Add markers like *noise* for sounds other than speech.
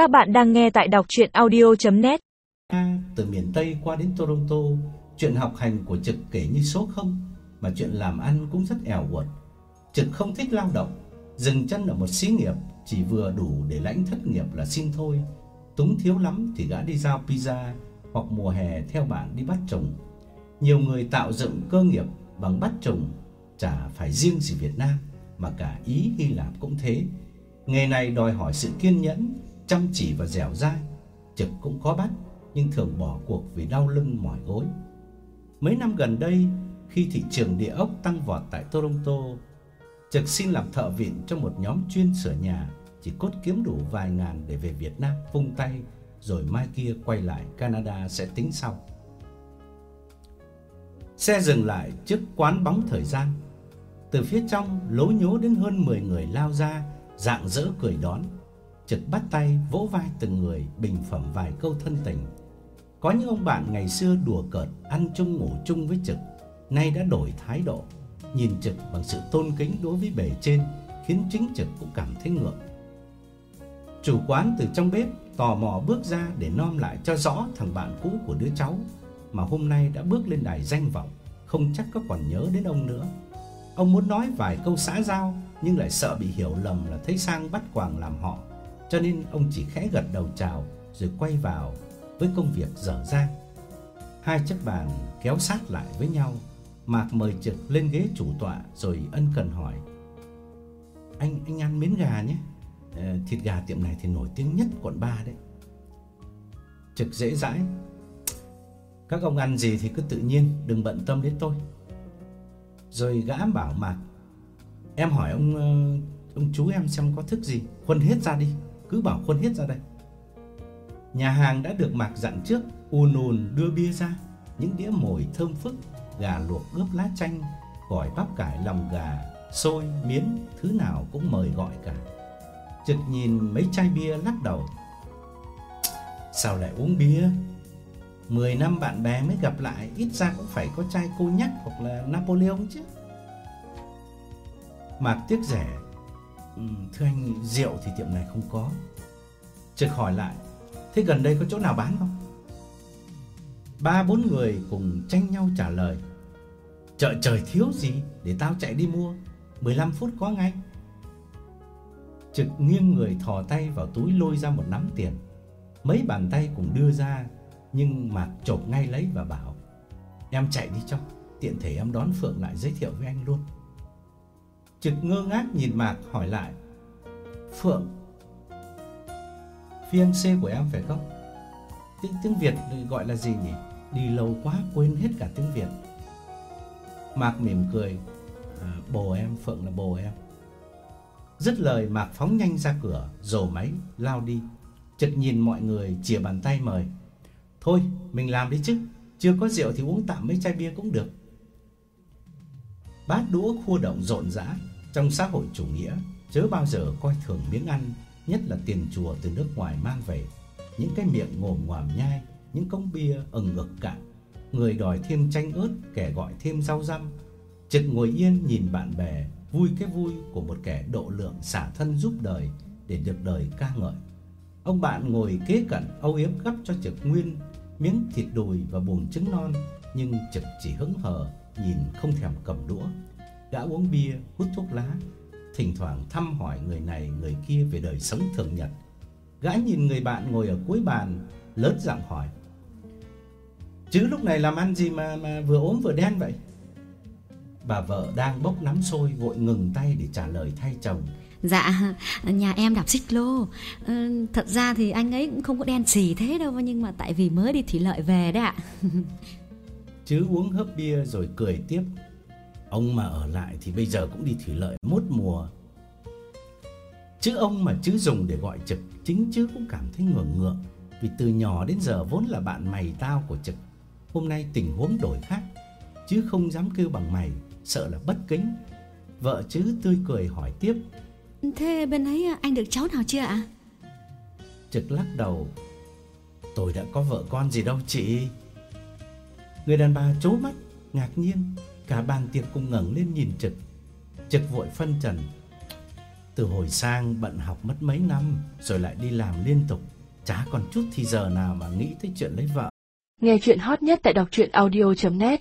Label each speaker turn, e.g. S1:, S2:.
S1: Các bạn đang nghe tại đọc chuyện audio.net
S2: Từ miền Tây qua đến Toronto, chuyện học hành của Trực kể như số không, mà chuyện làm ăn cũng rất ẻo uột. Trực không thích lao động, dừng chân ở một xí nghiệp chỉ vừa đủ để lãnh thất nghiệp là xin thôi. Túng thiếu lắm thì gã đi giao pizza hoặc mùa hè theo bạn đi bắt trùng. Nhiều người tạo dựng cơ nghiệp bằng bắt trùng, chả phải riêng gì Việt Nam mà cả Ý Hy Lạp cũng thế. Nghề này đòi hỏi sự kiên nhẫn, chăm chỉ và dẻo dai. Trực cũng có bắt, nhưng thường bỏ cuộc vì đau lưng mỏi gối. Mấy năm gần đây, khi thị trường địa ốc tăng vọt tại Toronto, Trực xin làm thợ vịn cho một nhóm chuyên sửa nhà, chỉ cốt kiếm đủ vài ngàn để về Việt Nam vung tay, rồi mai kia quay lại Canada sẽ tính sau. Xe dừng lại trước quán bóng thời gian. Từ phía trong lố nhố đến hơn 10 người lao ra, dạng dỡ cười đón. Trực bắt tay vỗ vai từng người bình phẩm vài câu thân tình. Có những ông bạn ngày xưa đùa cợt ăn chung ngủ chung với Trực, nay đã đổi thái độ, nhìn Trực bằng sự tôn kính đối với bề trên, khiến chính Trực cũng cảm thấy ngượng. Chủ quán từ trong bếp tò mò bước ra để nom lại cho rõ thằng bạn cũ của đứa cháu mà hôm nay đã bước lên đài danh vọng, không chắc có còn nhớ đến ông nữa. Ông muốn nói vài câu xã giao nhưng lại sợ bị hiểu lầm là thấy sang bắt quàng làm họ, cho nên ông chỉ khẽ gật đầu chào rồi quay vào với công việc dở dang. Hai chiếc bàn kéo sát lại với nhau, Mạc mời Trực lên ghế chủ tọa rồi ân cần hỏi: "Anh anh ăn miếng gà nhé. Ờ, thịt gà tiệm này thì nổi tiếng nhất quận 3 đấy." Trực dễ dãi: "Các ông ăn gì thì cứ tự nhiên, đừng bận tâm đến tôi." Rồi gã bảo Mạc: "Em hỏi ông ờ, ông chú em xem có thức gì, khuân hết ra đi, cứ bảo khuân hết ra đây." Nhà hàng đã được Mạc dặn trước, ùn ùn đưa bia ra, những đĩa mồi thơm phức, gà luộc ướp lá chanh, gỏi bắp cải lòng gà, xôi, miến, thứ nào cũng mời gọi cả. Trực nhìn mấy chai bia lắc đầu. Sao lại uống bia? 10 năm bạn bè mới gặp lại, ít ra cũng phải có chai cô nhắc hoặc là Napoleon chứ. Mạc tiếc rẻ. Ừ, thưa anh, rượu thì tiệm này không có. Trực hỏi lại, thế gần đây có chỗ nào bán không? Ba bốn người cùng tranh nhau trả lời. Chợ trời thiếu gì để tao chạy đi mua, 15 phút có ngay. Trực nghiêng người thò tay vào túi lôi ra một nắm tiền. Mấy bàn tay cùng đưa ra, nhưng mà chộp ngay lấy và bảo: "Em chạy đi cho, tiện thể em đón Phượng lại giới thiệu với anh luôn." Trực ngơ ngác nhìn Mạc hỏi lại: "Phượng, fiancé của em phải không? Tiếng tiếng Việt gọi là gì nhỉ? Đi lâu quá quên hết cả tiếng Việt." Mạc mỉm cười, à, "Bồ em, Phượng là bồ em." Dứt lời Mạc phóng nhanh ra cửa, rồ máy lao đi. Trực nhìn mọi người chìa bàn tay mời. "Thôi, mình làm đi chứ, chưa có rượu thì uống tạm mấy chai bia cũng được." Bát đũa khua động rộn rã, trong xã hội chủ nghĩa chớ bao giờ coi thường miếng ăn, nhất là tiền chùa từ nước ngoài mang về. Những cái miệng ngồm ngoàm nhai, những cốc bia ừng ngực cạn, người đòi thêm chanh ớt, kẻ gọi thêm rau răm. Trực ngồi yên nhìn bạn bè, vui cái vui của một kẻ độ lượng xả thân giúp đời để được đời ca ngợi. Ông bạn ngồi kế cận âu yếm gấp cho Trực nguyên miếng thịt đùi và buồng trứng non, nhưng Trực chỉ hững hờ nhìn không thèm cầm đũa. Gã uống bia, hút thuốc lá, thỉnh thoảng thăm hỏi người này người kia về đời sống thường nhật. Gã nhìn người bạn ngồi ở cuối bàn, lớn giọng hỏi: "Chứ lúc này làm ăn gì mà mà vừa ốm vừa đen vậy?" Bà vợ đang bốc nắm sôi vội ngừng tay để trả lời thay chồng.
S3: Dạ, nhà em đạp xích lô ừ, Thật ra thì anh ấy cũng không có đen xì thế đâu Nhưng mà tại vì mới đi thủy lợi về đấy ạ *laughs*
S2: Chứ uống hớp bia rồi cười tiếp. Ông mà ở lại thì bây giờ cũng đi thủy lợi mốt mùa. Chứ ông mà chứ dùng để gọi trực Chính chứ cũng cảm thấy ngượng ngượng. Vì từ nhỏ đến giờ vốn là bạn mày tao của trực. Hôm nay tình huống đổi khác Chứ không dám kêu bằng mày Sợ là bất kính. Vợ chứ tươi cười hỏi tiếp.
S3: Thế bên ấy anh được cháu nào chưa ạ?
S2: Trực lắc đầu. Tôi đã có vợ con gì đâu chị Người đàn bà chố mắt Ngạc nhiên Cả bàn tiệc cùng ngẩng lên nhìn Trực. Trực vội phân trần. Từ hồi sang bận học mất mấy năm rồi lại đi làm liên tục, chả còn chút thì giờ nào mà nghĩ tới chuyện lấy vợ.
S1: Nghe chuyện hot nhất tại đọc truyện audio net.